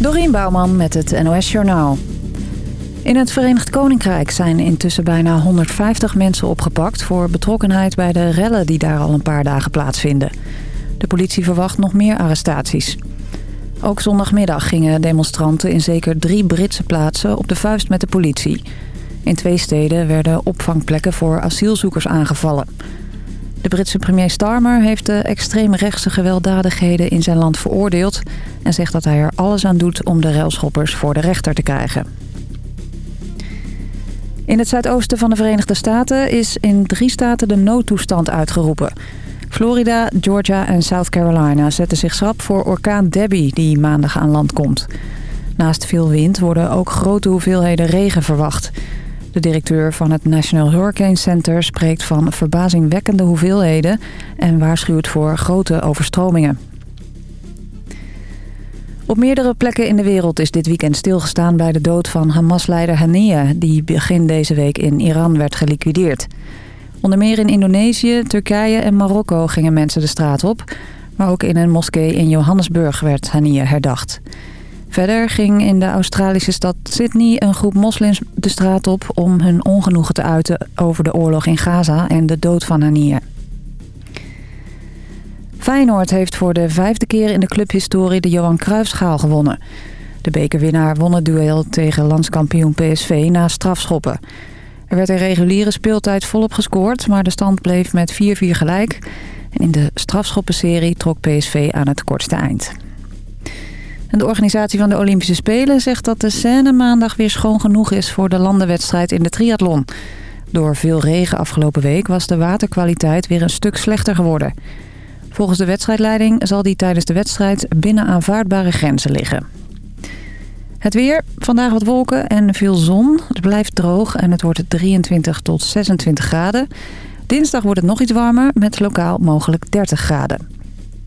Dorien Bouwman met het NOS Journaal. In het Verenigd Koninkrijk zijn intussen bijna 150 mensen opgepakt... voor betrokkenheid bij de rellen die daar al een paar dagen plaatsvinden. De politie verwacht nog meer arrestaties. Ook zondagmiddag gingen demonstranten in zeker drie Britse plaatsen op de vuist met de politie. In twee steden werden opvangplekken voor asielzoekers aangevallen. De Britse premier Starmer heeft de extreemrechtse gewelddadigheden in zijn land veroordeeld... en zegt dat hij er alles aan doet om de railschoppers voor de rechter te krijgen. In het zuidoosten van de Verenigde Staten is in drie staten de noodtoestand uitgeroepen. Florida, Georgia en South Carolina zetten zich schrap voor orkaan Debbie die maandag aan land komt. Naast veel wind worden ook grote hoeveelheden regen verwacht. De directeur van het National Hurricane Center spreekt van verbazingwekkende hoeveelheden... en waarschuwt voor grote overstromingen. Op meerdere plekken in de wereld is dit weekend stilgestaan bij de dood van Hamas-leider Haniyeh... die begin deze week in Iran werd geliquideerd. Onder meer in Indonesië, Turkije en Marokko gingen mensen de straat op... maar ook in een moskee in Johannesburg werd Haniyeh herdacht. Verder ging in de Australische stad Sydney een groep moslims de straat op... om hun ongenoegen te uiten over de oorlog in Gaza en de dood van Haniyeh. Feyenoord heeft voor de vijfde keer in de clubhistorie de Johan Cruijffschaal gewonnen. De bekerwinnaar won het duel tegen landskampioen PSV na strafschoppen. Er werd in reguliere speeltijd volop gescoord, maar de stand bleef met 4-4 gelijk. En in de strafschoppenserie trok PSV aan het kortste eind. De organisatie van de Olympische Spelen zegt dat de Seine maandag weer schoon genoeg is voor de landenwedstrijd in de triathlon. Door veel regen afgelopen week was de waterkwaliteit weer een stuk slechter geworden. Volgens de wedstrijdleiding zal die tijdens de wedstrijd binnen aanvaardbare grenzen liggen. Het weer, vandaag wat wolken en veel zon. Het blijft droog en het wordt 23 tot 26 graden. Dinsdag wordt het nog iets warmer met lokaal mogelijk 30 graden.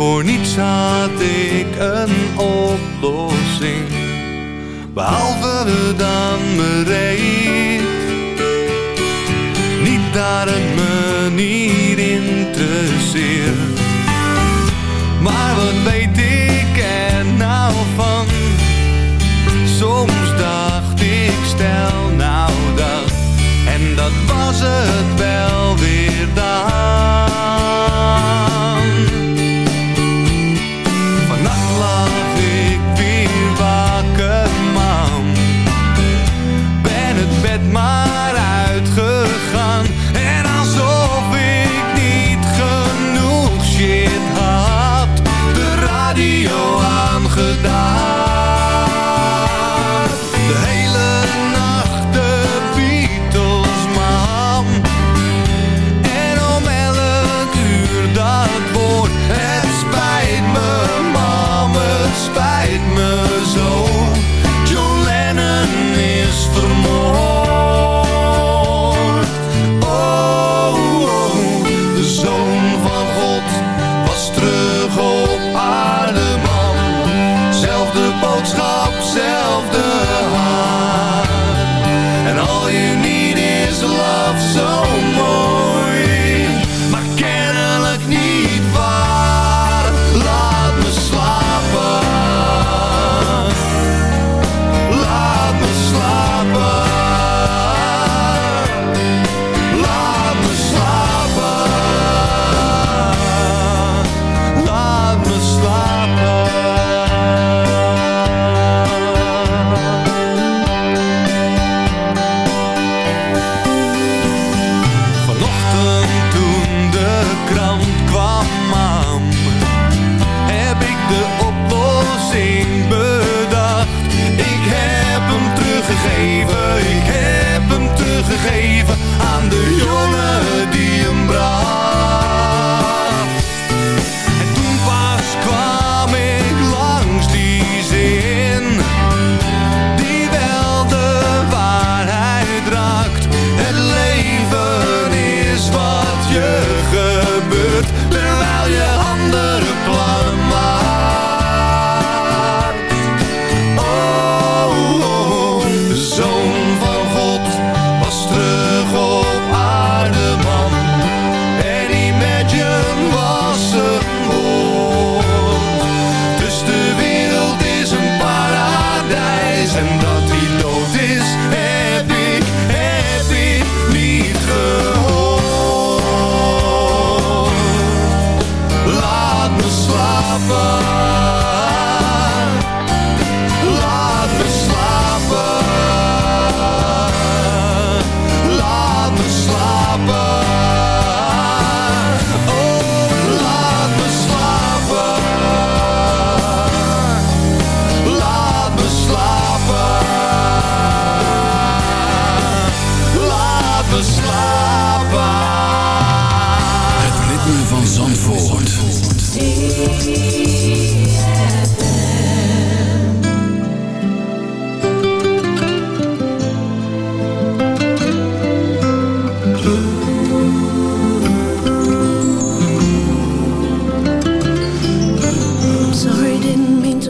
Voor niets had ik een oplossing. Behalve dan bereid. Niet daar een manier interesseert. Maar wat weet ik er nou van? Soms dacht ik stel nou dat En dat was het wel weer dan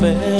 pé.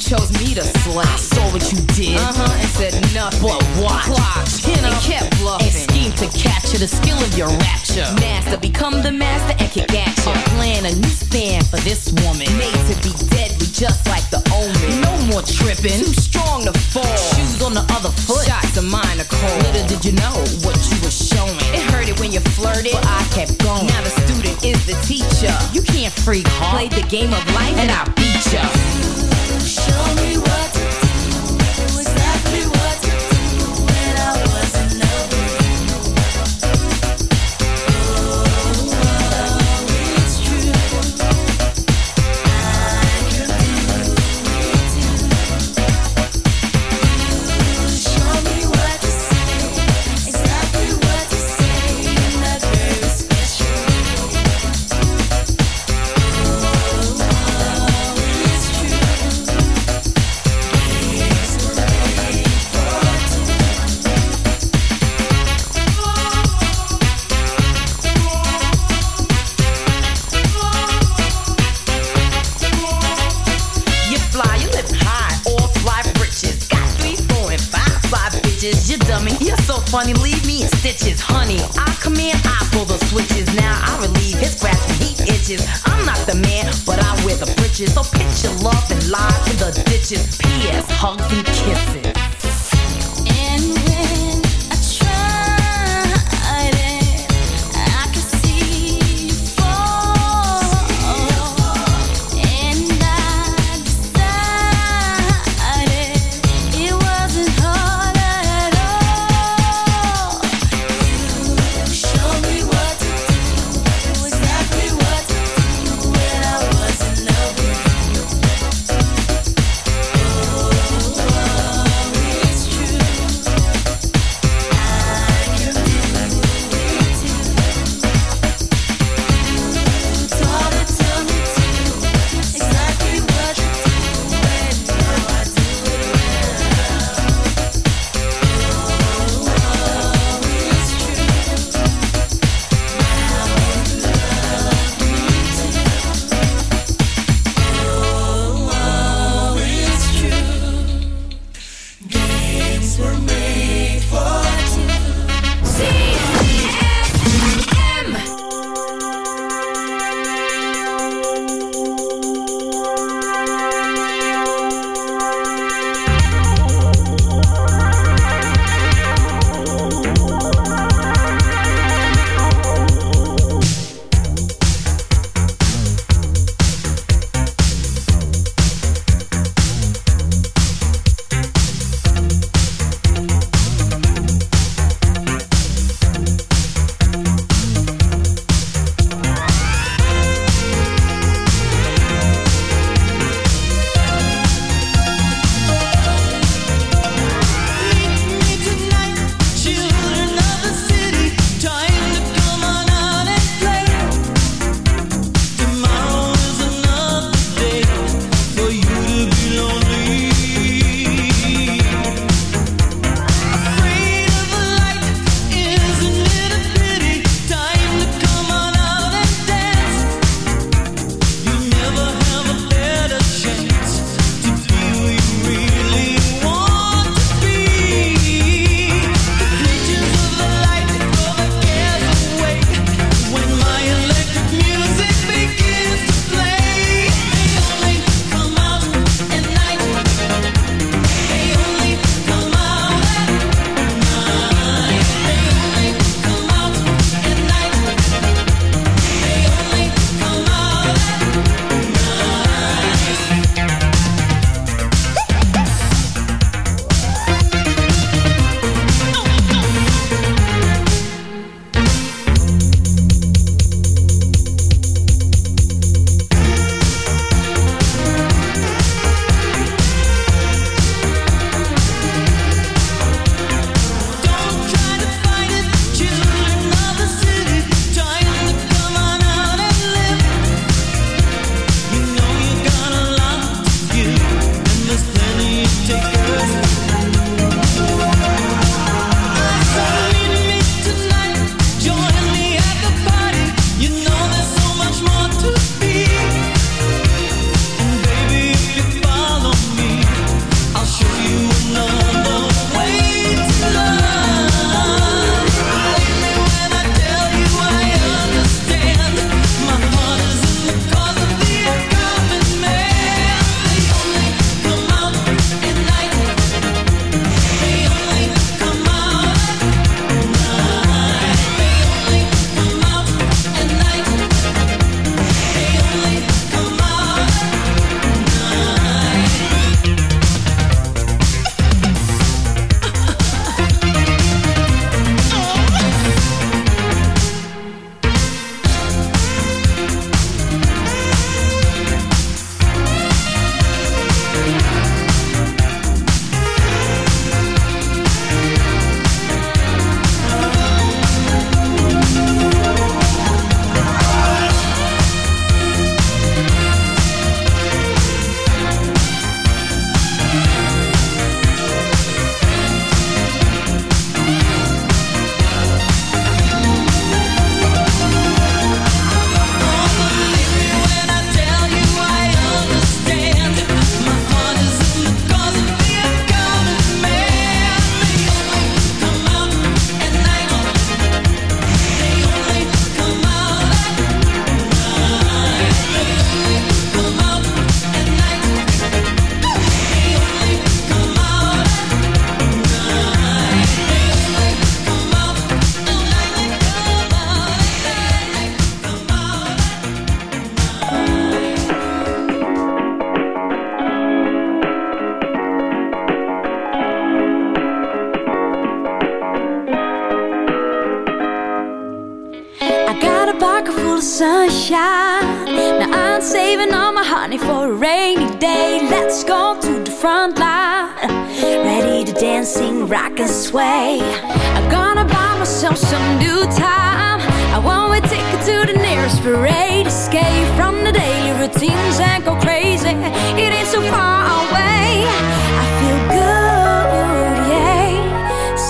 chose me to slay. I saw what you did uh-huh. and said nothing but watch. Clocked and kept bluffing. A scheme to capture the skill of your rapture. Master, become the master and kick at you. Plan, a new stand for this woman. Made to be deadly just like the omen. No more tripping. Too strong to fall. Shoes on the other foot. Shots of mine are cold. Little did you know what you were showing. It hurted when you flirted, but I kept going. Now the student is the teacher. You can't freak hard. Played the game of life and I beat you.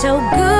So good,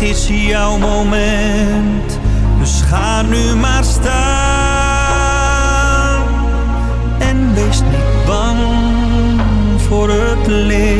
het is jouw moment. Dus ga nu maar staan en wees niet bang voor het leven.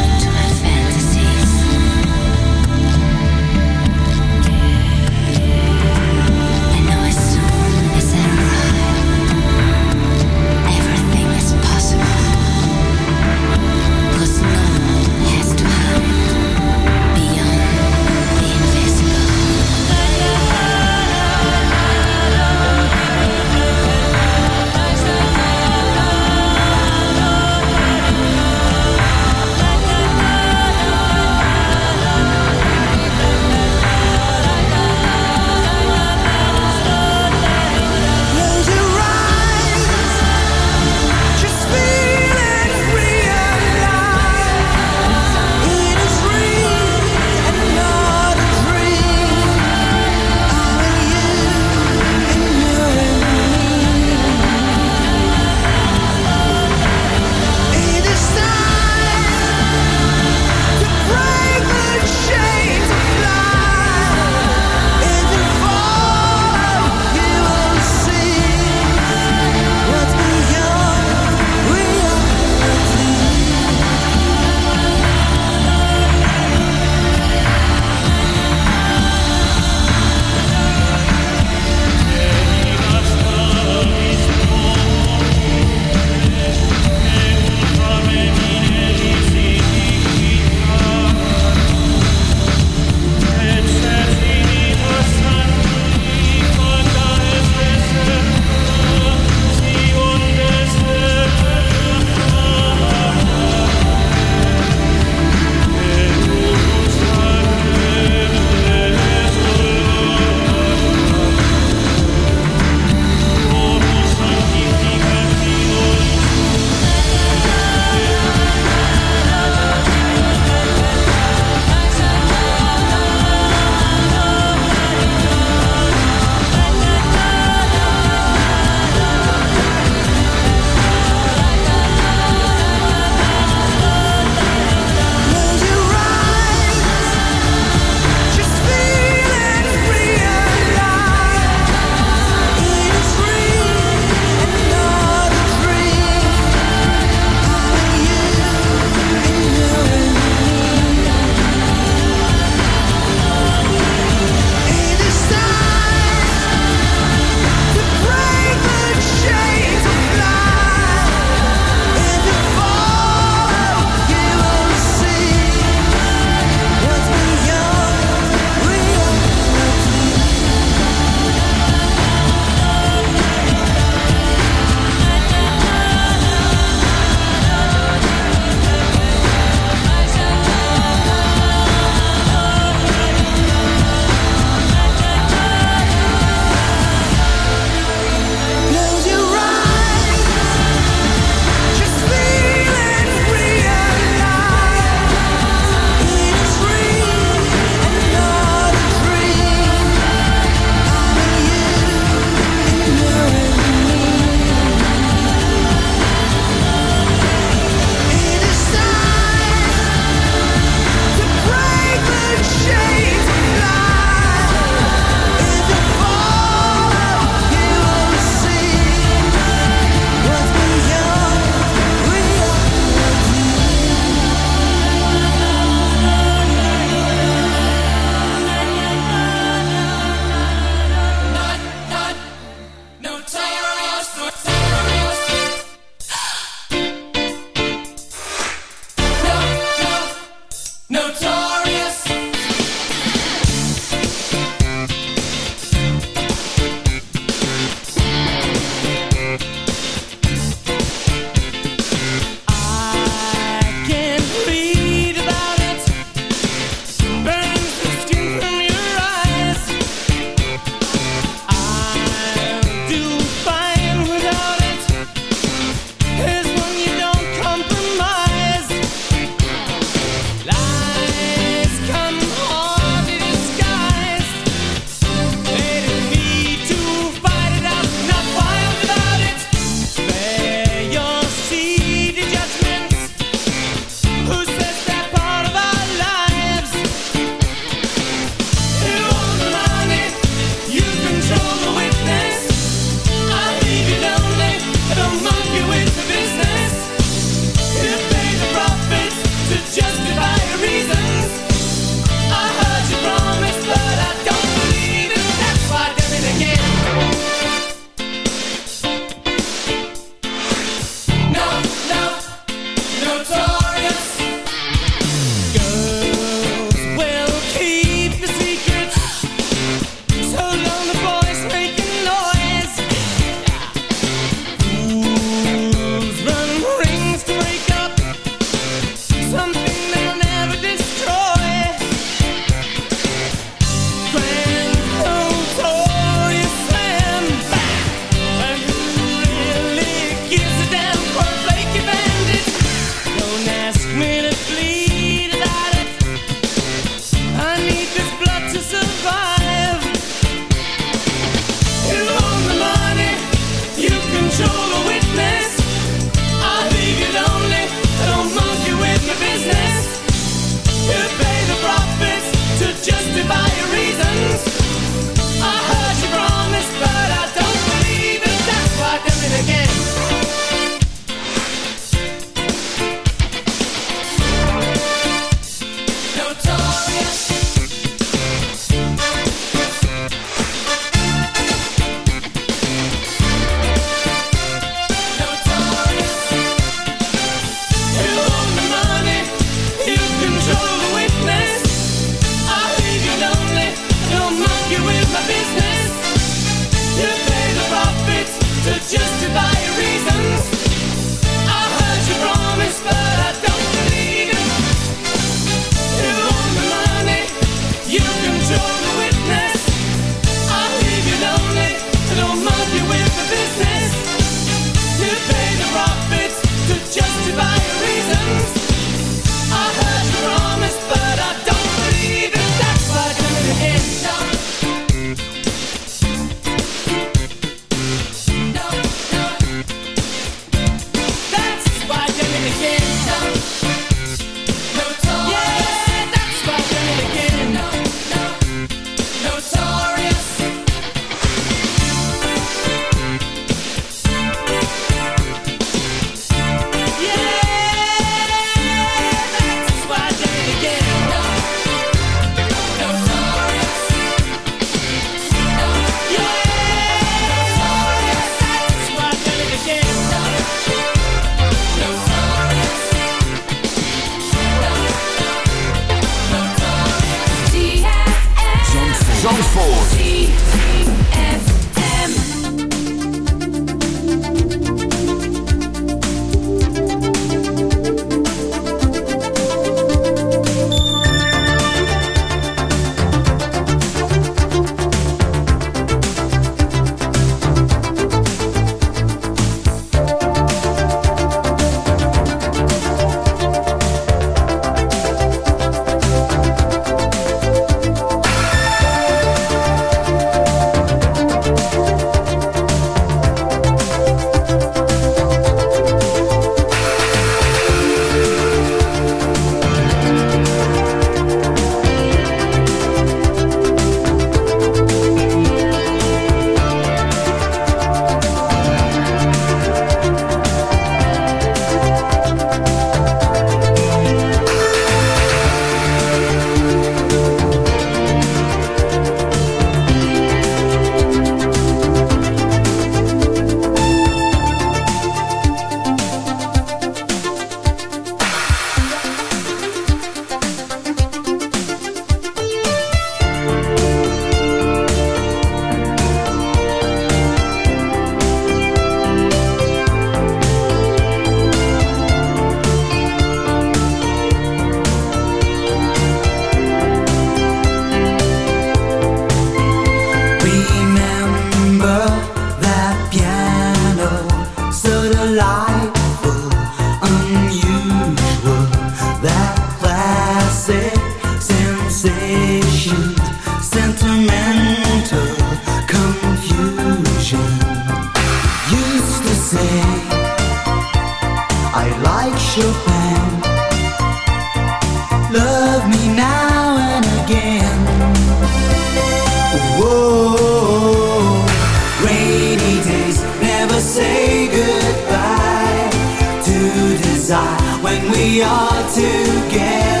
we are together.